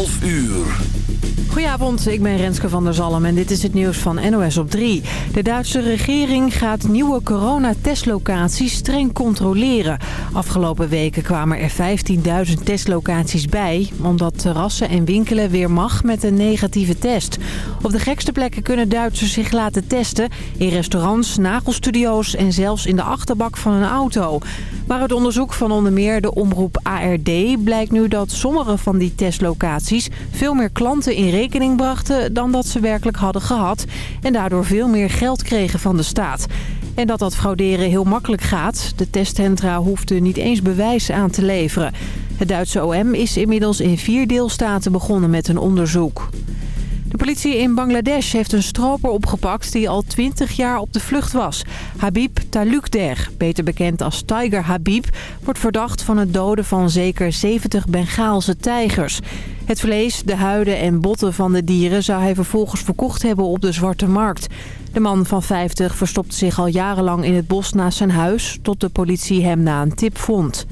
12 uur. Goedenavond, ik ben Renske van der Zalm en dit is het nieuws van NOS op 3. De Duitse regering gaat nieuwe coronatestlocaties streng controleren. Afgelopen weken kwamen er 15.000 testlocaties bij... omdat terrassen en winkelen weer mag met een negatieve test. Op de gekste plekken kunnen Duitsers zich laten testen... in restaurants, nagelstudio's en zelfs in de achterbak van een auto. Maar uit onderzoek van onder meer de omroep ARD... blijkt nu dat sommige van die testlocaties veel meer klanten in rekening brachten dan dat ze werkelijk hadden gehad. En daardoor veel meer geld kregen van de staat. En dat dat frauderen heel makkelijk gaat. De testcentra hoefden niet eens bewijs aan te leveren. Het Duitse OM is inmiddels in vier deelstaten begonnen met een onderzoek. De politie in Bangladesh heeft een stroper opgepakt die al 20 jaar op de vlucht was. Habib Talukder, beter bekend als Tiger Habib, wordt verdacht van het doden van zeker 70 Bengaalse tijgers. Het vlees, de huiden en botten van de dieren zou hij vervolgens verkocht hebben op de zwarte markt. De man van 50 verstopte zich al jarenlang in het bos naast zijn huis... tot de politie hem na een tip vond.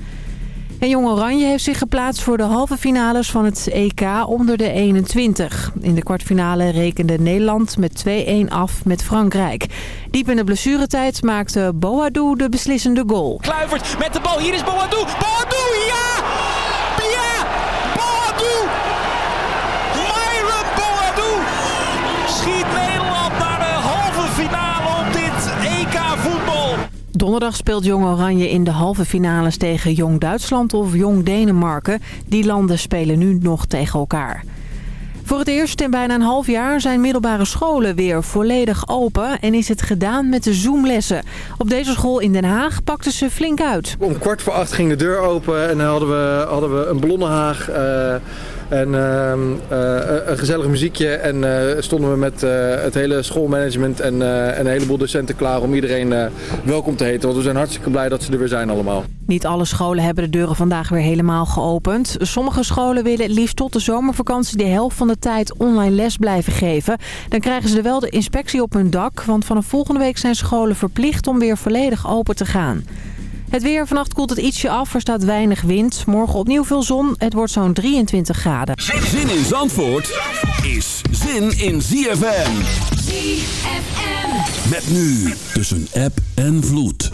En Jong Oranje heeft zich geplaatst voor de halve finales van het EK onder de 21. In de kwartfinale rekende Nederland met 2-1 af met Frankrijk. Diep in de blessuretijd maakte Boadou de beslissende goal. Kluivert met de bal. Hier is Boadou. Boadou, ja! Donderdag speelt Jong Oranje in de halve finales tegen Jong Duitsland of Jong Denemarken. Die landen spelen nu nog tegen elkaar. Voor het eerst in bijna een half jaar zijn middelbare scholen weer volledig open en is het gedaan met de Zoomlessen. Op deze school in Den Haag pakten ze flink uit. Om kwart voor acht ging de deur open en dan hadden we, hadden we een Blonnehaag uh, en uh, uh, een gezellig muziekje. En stonden we met het hele schoolmanagement en, en een heleboel docenten klaar om iedereen welkom te heten. Want we zijn hartstikke blij dat ze er weer zijn allemaal. Niet alle scholen hebben de deuren vandaag weer helemaal geopend. Sommige scholen willen liefst tot de zomervakantie de helft van de tijd online les blijven geven. Dan krijgen ze wel de inspectie op hun dak, want vanaf volgende week zijn scholen verplicht om weer volledig open te gaan. Het weer. Vannacht koelt het ietsje af. Er staat weinig wind. Morgen opnieuw veel zon. Het wordt zo'n 23 graden. Zin in Zandvoort is zin in ZFM. ZFM. Met nu tussen app en vloed.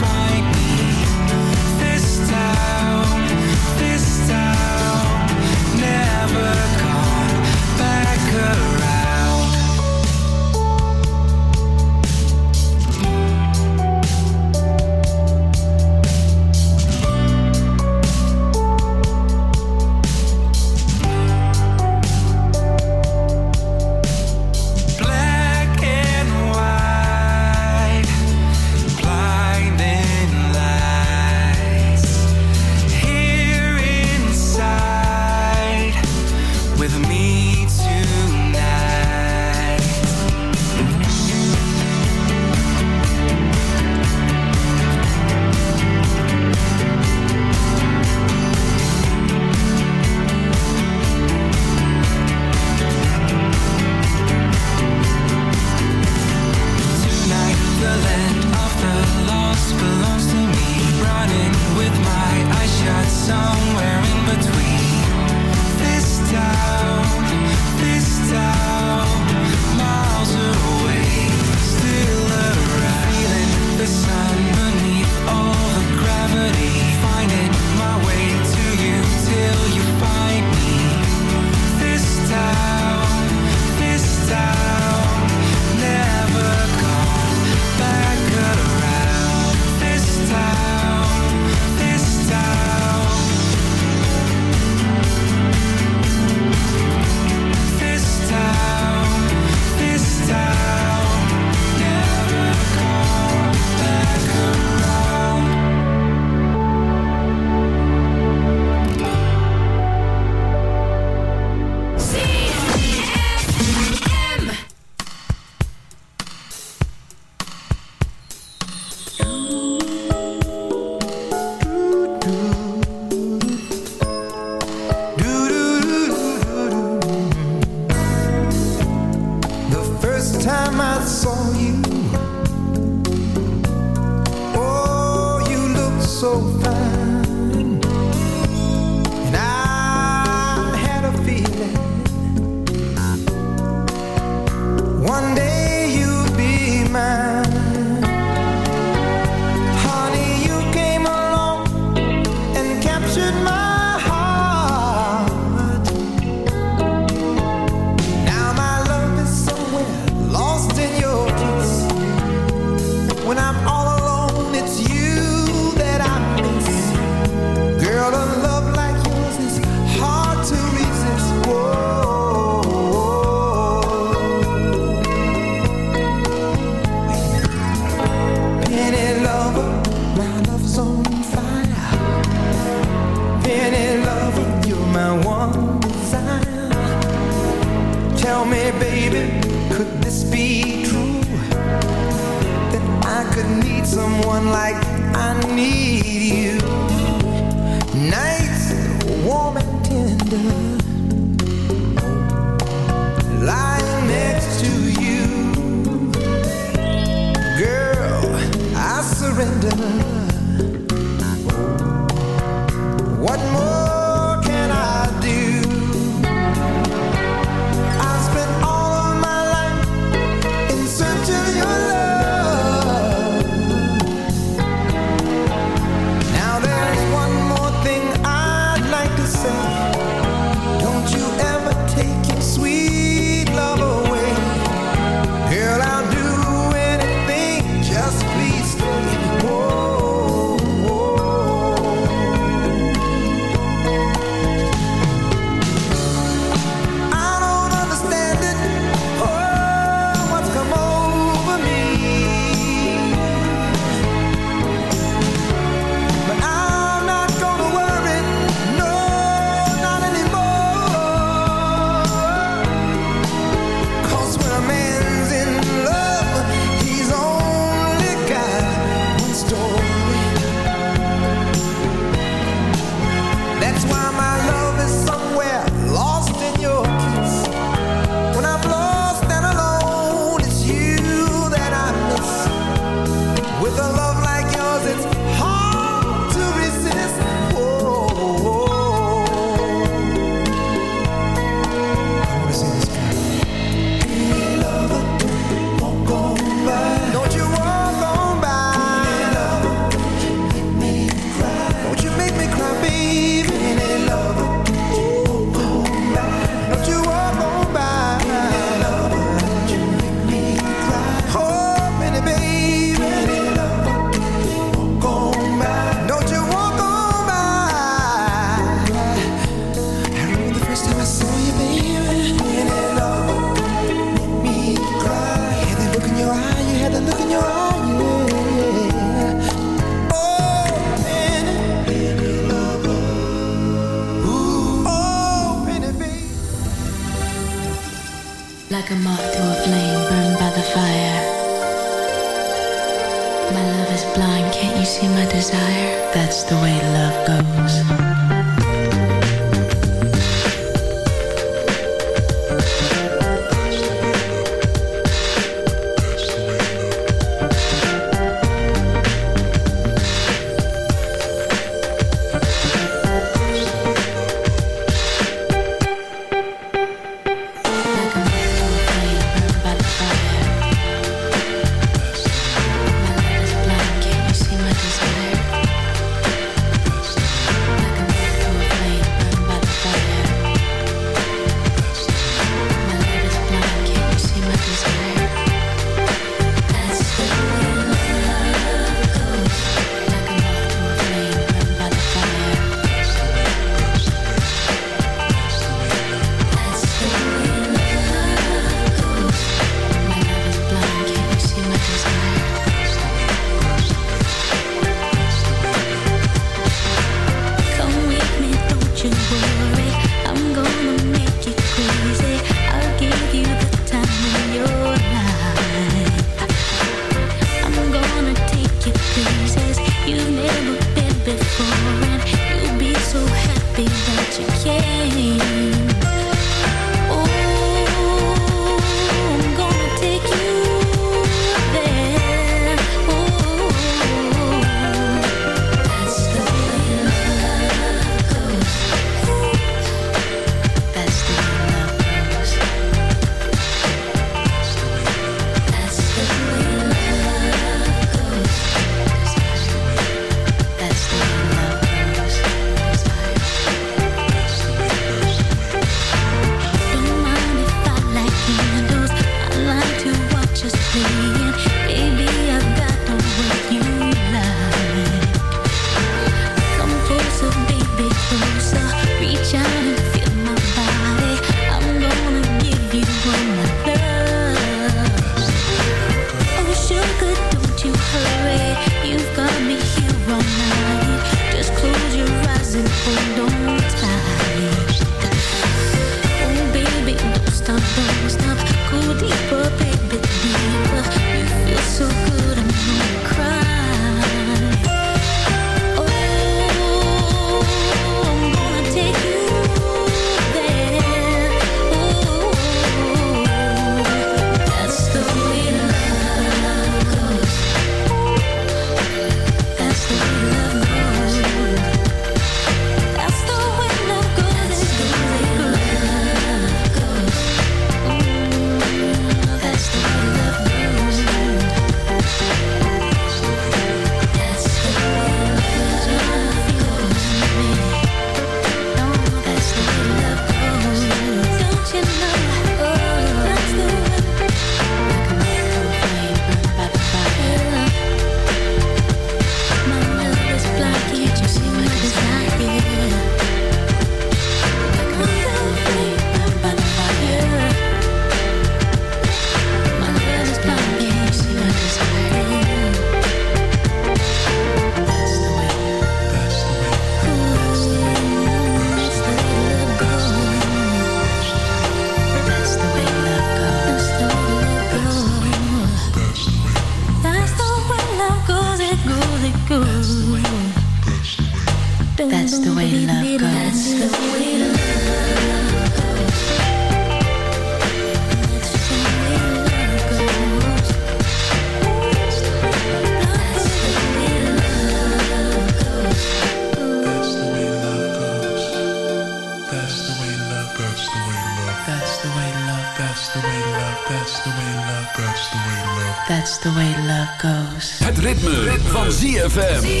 ZFM.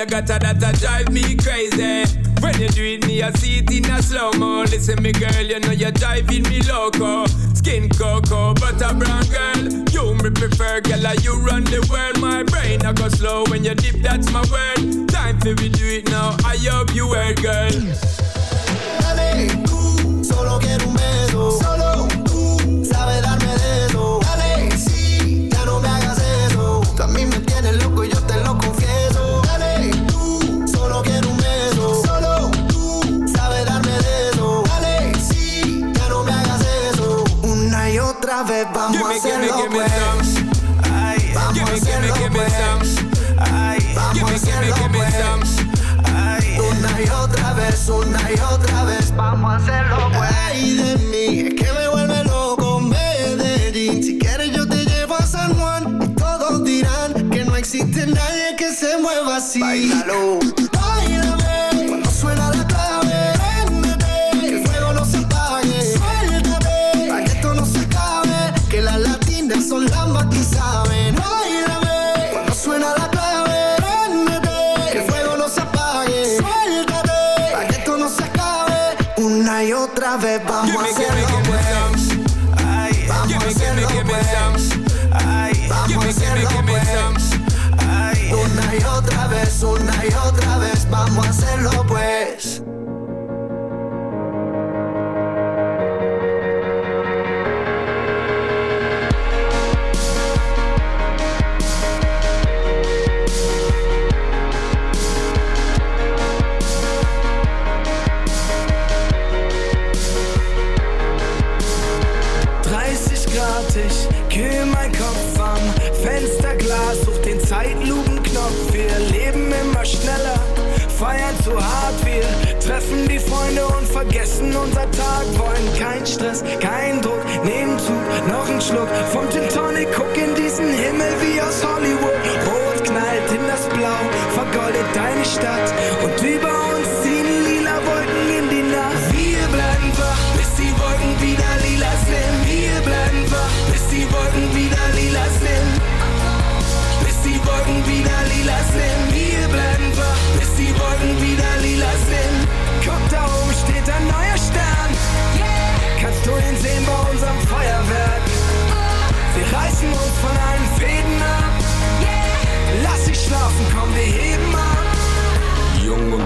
You got that, that drive me crazy. When you do it, me I see it in a slow mo. Listen, me girl, you know you're driving me loco. Skin cocoa, butter brown girl. You me prefer, girl, like you run the world. My brain I go slow when you dip, that's my word. Time for we do it now. I hope you heard, girl. Schluck vom Gin Tonic. Guck in diesen Himmel wie aus Hollywood. Rot knallt in das Blau, vergoldet deine Stadt. Und über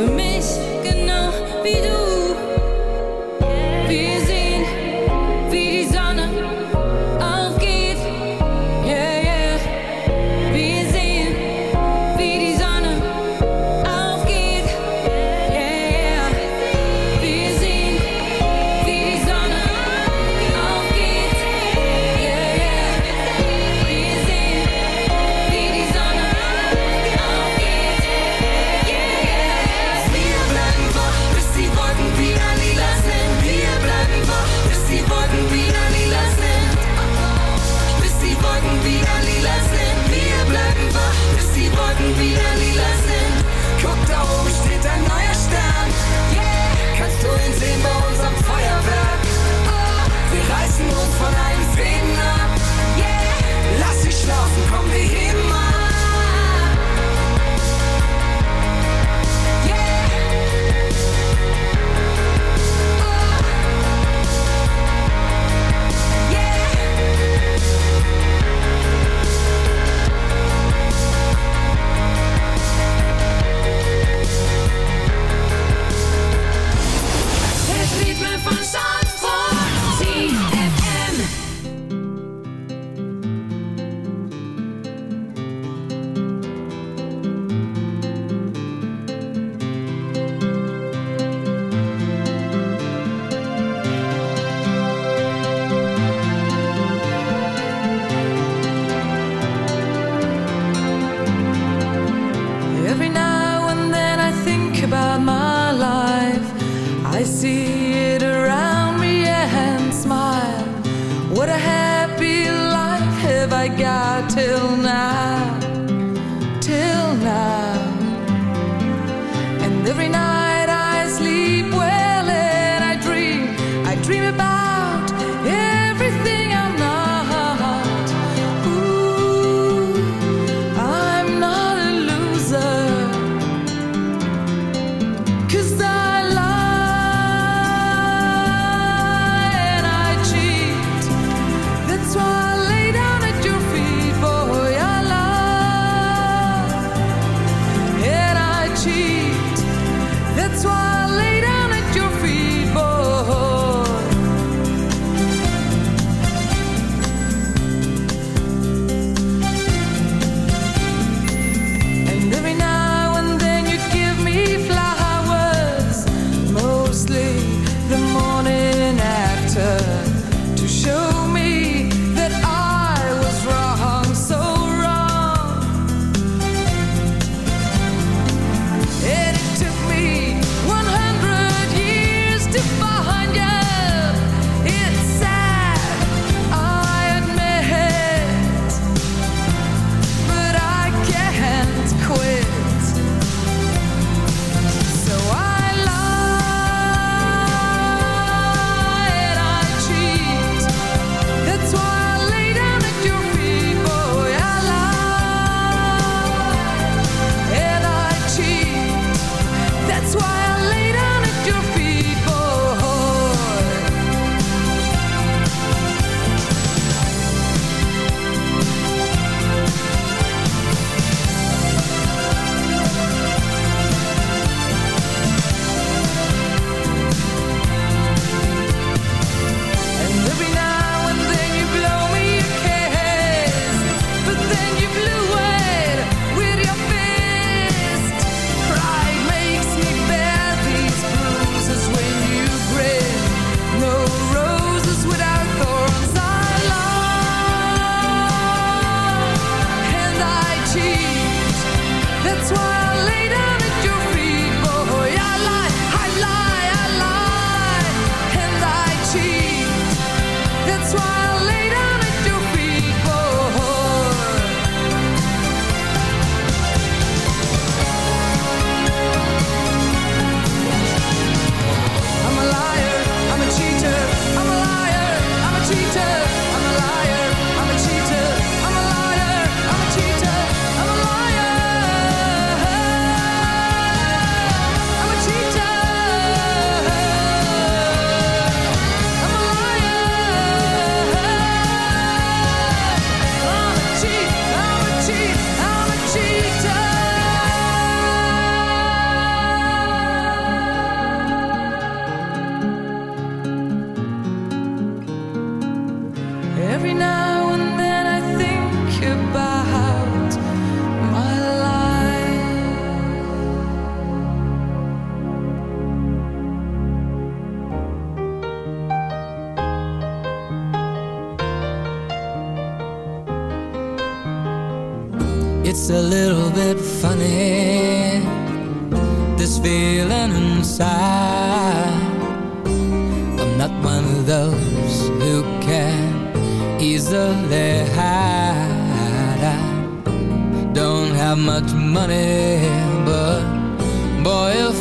Für mich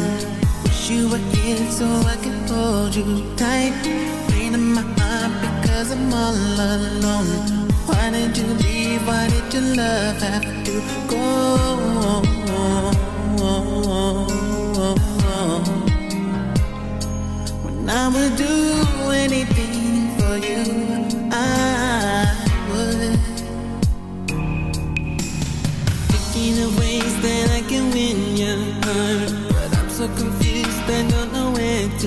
night. Wish you were here so I could hold you tight. Pain in my heart because I'm all alone. Why did you leave? Why did your love have to go? When I would do anything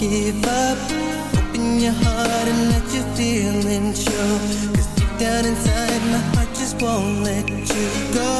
give up? Open your heart and let your feelings show Cause deep down inside my heart just won't let you go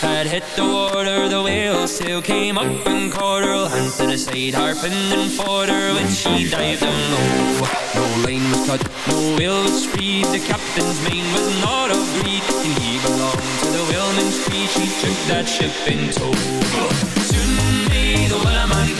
Had hit the water, the whale sail came up and caught her. Hand to the side, harping and fought her when she dived down low. No line was cut, no whale was freed. The captain's mane was not of greed, and he belonged to the whaleman's creed. She took that ship in tow. Soon may the wellerman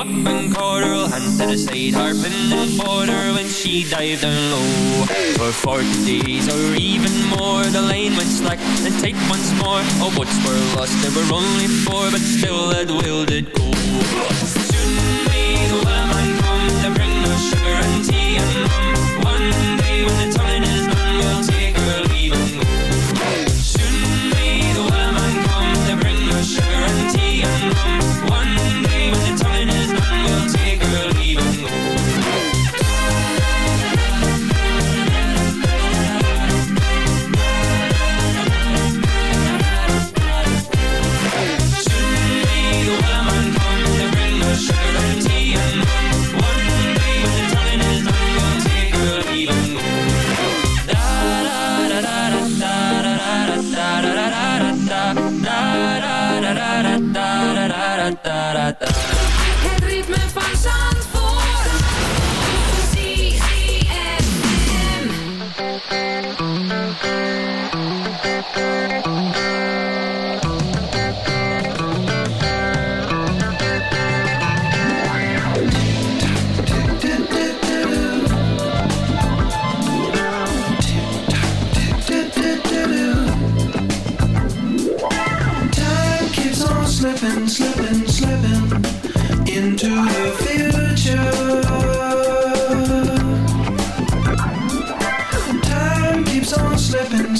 Up and caught her. Hand to the side, harping fought her when she dived down low. For forty days or even more, the line went slack and tight once more. All boats were lost, there were only four, but still that will did go.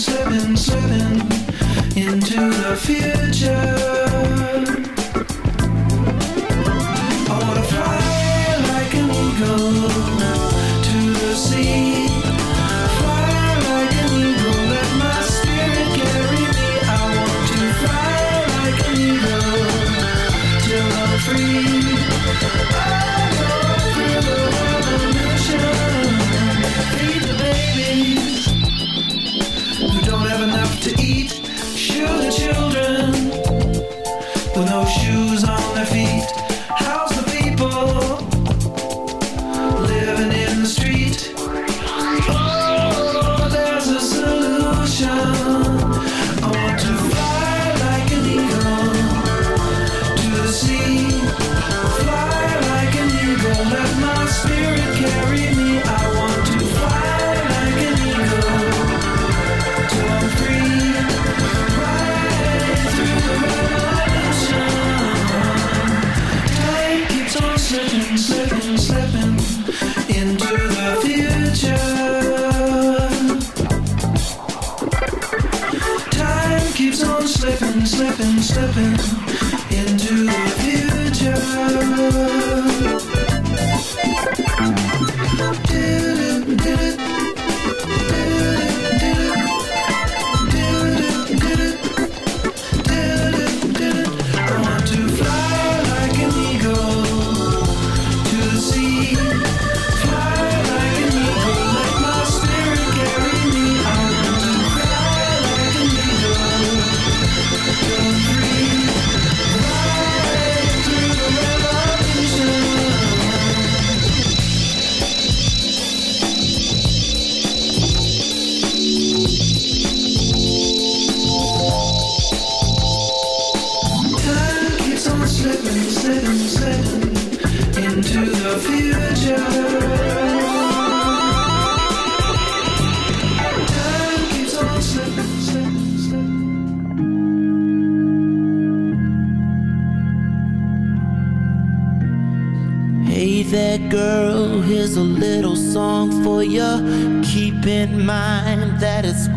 Slipping, slipping, into the future. disappear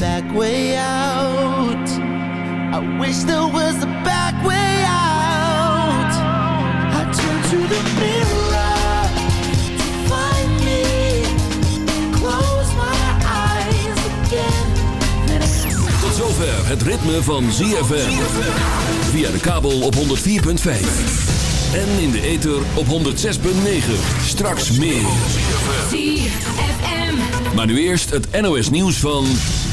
Back way out. I wish there was a back way out. I turned to the mirror to find me. Close my eyes again. Tot zover het ritme van ZFM. Via de kabel op 104.5. En in de ether op 106.9. Straks meer. ZFM. Maar nu eerst het NOS nieuws van...